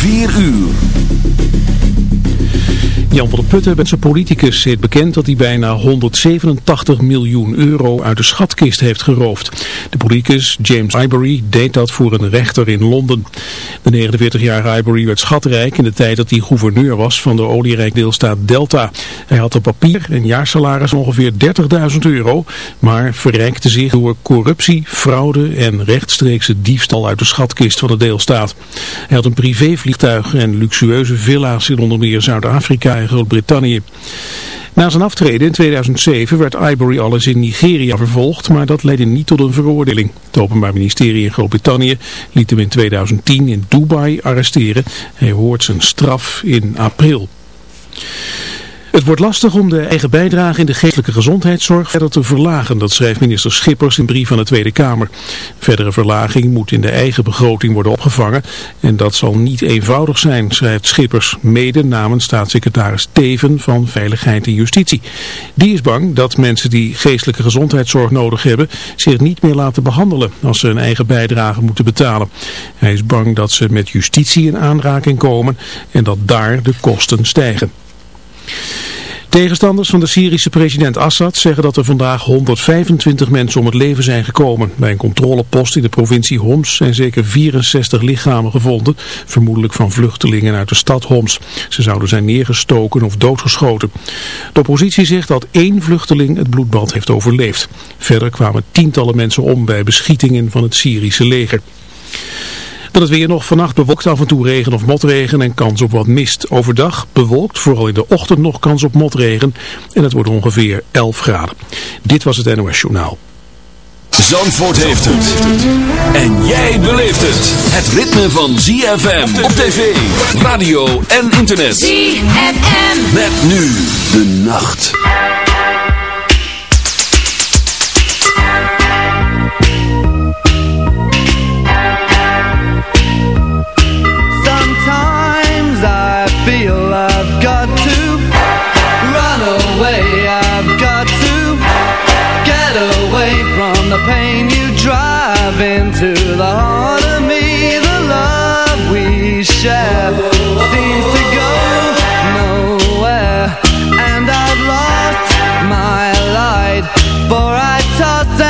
4 uur. Jan van der Putten, met zijn politicus, heeft bekend dat hij bijna 187 miljoen euro uit de schatkist heeft geroofd. De politicus James Ivory deed dat voor een rechter in Londen. De 49-jarige Ivory werd schatrijk in de tijd dat hij gouverneur was van de olierijk deelstaat Delta. Hij had op papier een jaarsalaris ongeveer 30.000 euro, maar verrijkte zich door corruptie, fraude en rechtstreekse diefstal uit de schatkist van de deelstaat. Hij had een privévliegtuig en luxueuze villa's in onder meer Zuid-Afrika en Groot-Brittannië. Na zijn aftreden in 2007 werd Ivory alles in Nigeria vervolgd, maar dat leidde niet tot een veroordeling. Het Openbaar Ministerie in Groot-Brittannië liet hem in 2010 in Dubai arresteren. Hij hoort zijn straf in april. Het wordt lastig om de eigen bijdrage in de geestelijke gezondheidszorg verder te verlagen, dat schrijft minister Schippers in brief aan de Tweede Kamer. Verdere verlaging moet in de eigen begroting worden opgevangen en dat zal niet eenvoudig zijn, schrijft Schippers, mede namens staatssecretaris Teven van Veiligheid en Justitie. Die is bang dat mensen die geestelijke gezondheidszorg nodig hebben zich niet meer laten behandelen als ze een eigen bijdrage moeten betalen. Hij is bang dat ze met justitie in aanraking komen en dat daar de kosten stijgen. Tegenstanders van de Syrische president Assad zeggen dat er vandaag 125 mensen om het leven zijn gekomen. Bij een controlepost in de provincie Homs zijn zeker 64 lichamen gevonden, vermoedelijk van vluchtelingen uit de stad Homs. Ze zouden zijn neergestoken of doodgeschoten. De oppositie zegt dat één vluchteling het bloedbad heeft overleefd. Verder kwamen tientallen mensen om bij beschietingen van het Syrische leger. Dan het weer nog vannacht bewolkt af en toe regen of motregen en kans op wat mist. Overdag bewolkt, vooral in de ochtend nog kans op motregen en het wordt ongeveer 11 graden. Dit was het NOS Journaal. Zandvoort heeft het. En jij beleeft het. Het ritme van ZFM op tv, radio en internet. ZFM. Met nu de nacht. Into the heart of me The love we share. Seems to go nowhere And I've lost my light For I toss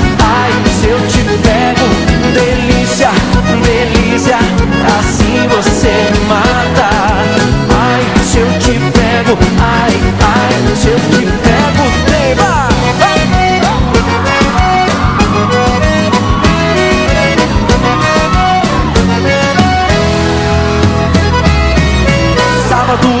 delícia, assim você mata. Ai, se eu te pego, ai, ai, se eu te pego, leva. Sábado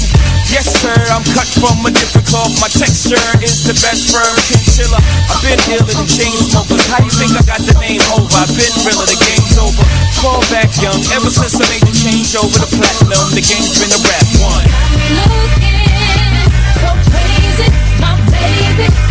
Yes, sir, I'm cut from a different cloth. My texture is the best firm chinchilla. I've been ill and chain smokers. How you think I got the name over? I've been realer, the game's over. Call back young, ever since I made the change over the platinum. The game's been a rap one. Looking so crazy, my baby.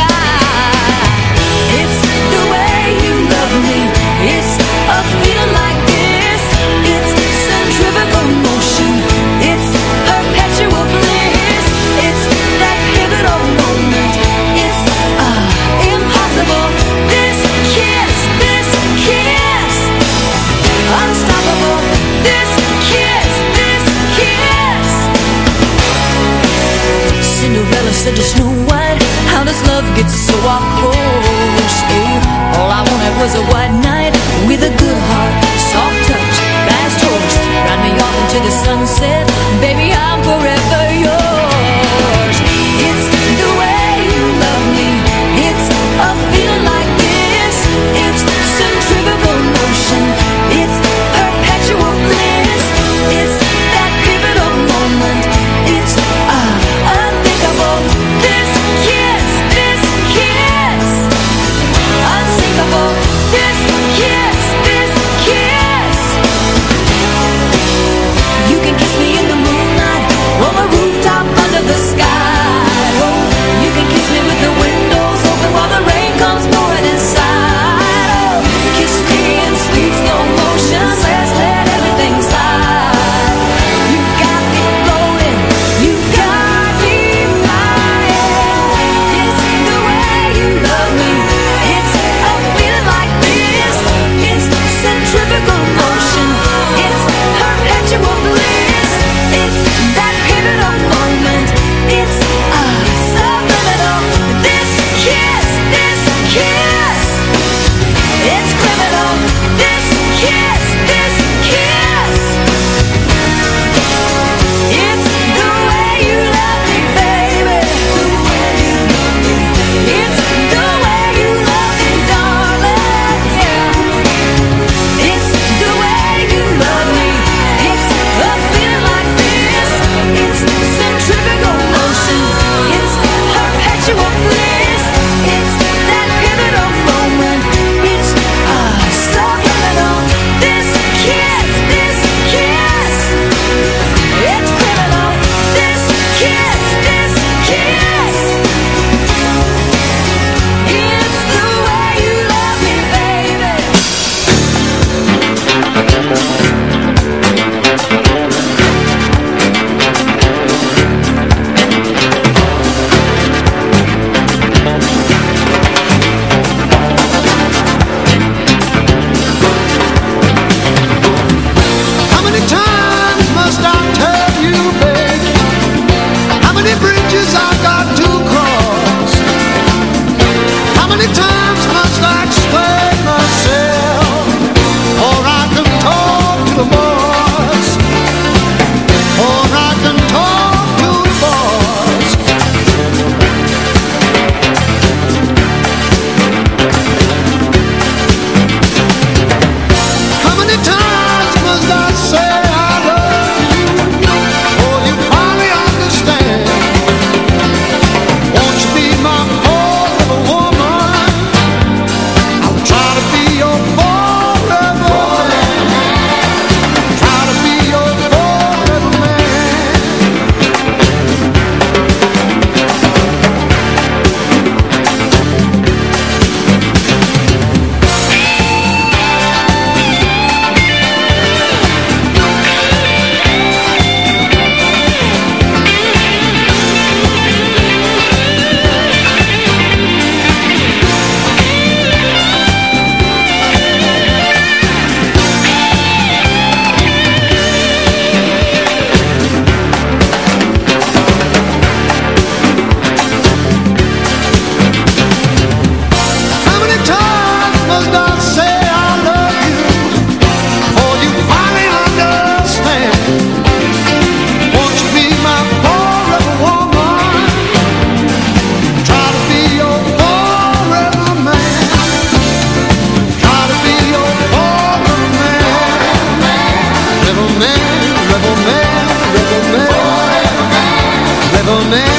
Rebel man,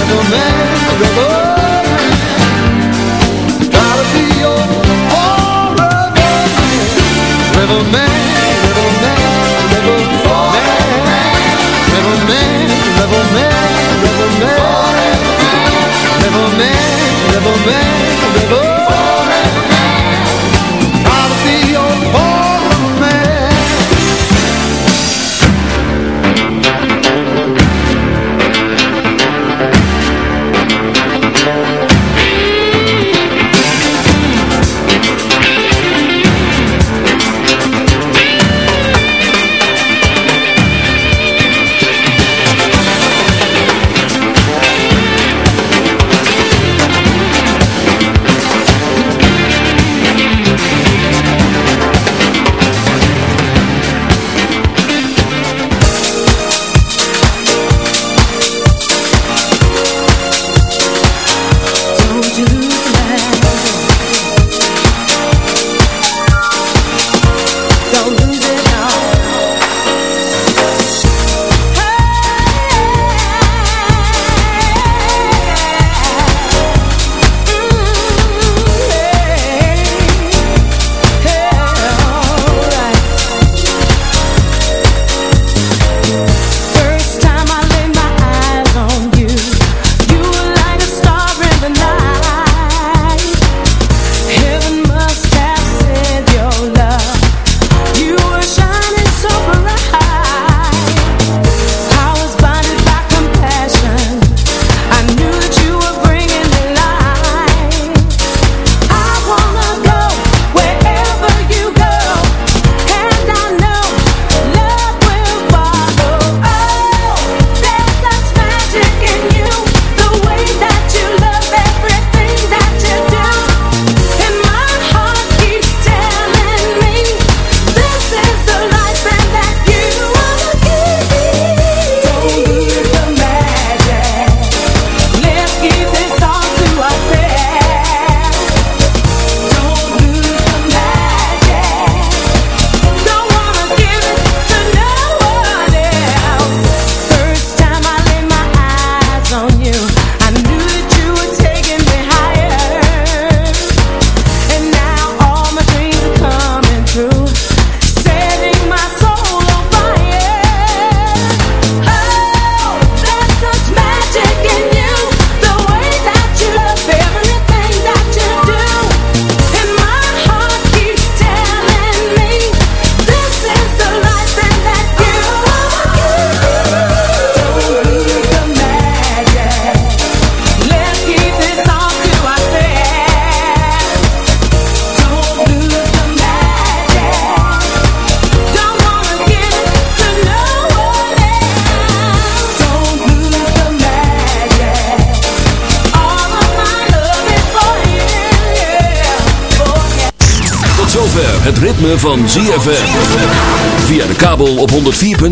rebel man, rebel man. Try to be your own man, Rebel man, rebel man, rebel man, Rebel man, rebel man, rebel man, Rebel man, rebel man, rebel. man.